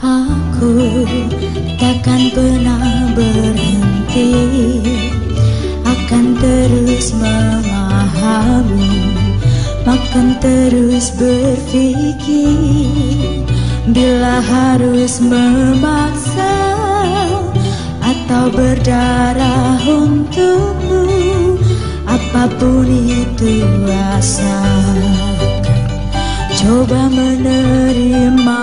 Aku takkan pernah berhenti. Akan terus memahami. Akan terus berpikir. Bila harus memaksa Atau berdarah untukmu Apa pun itu rasa. Coba menerima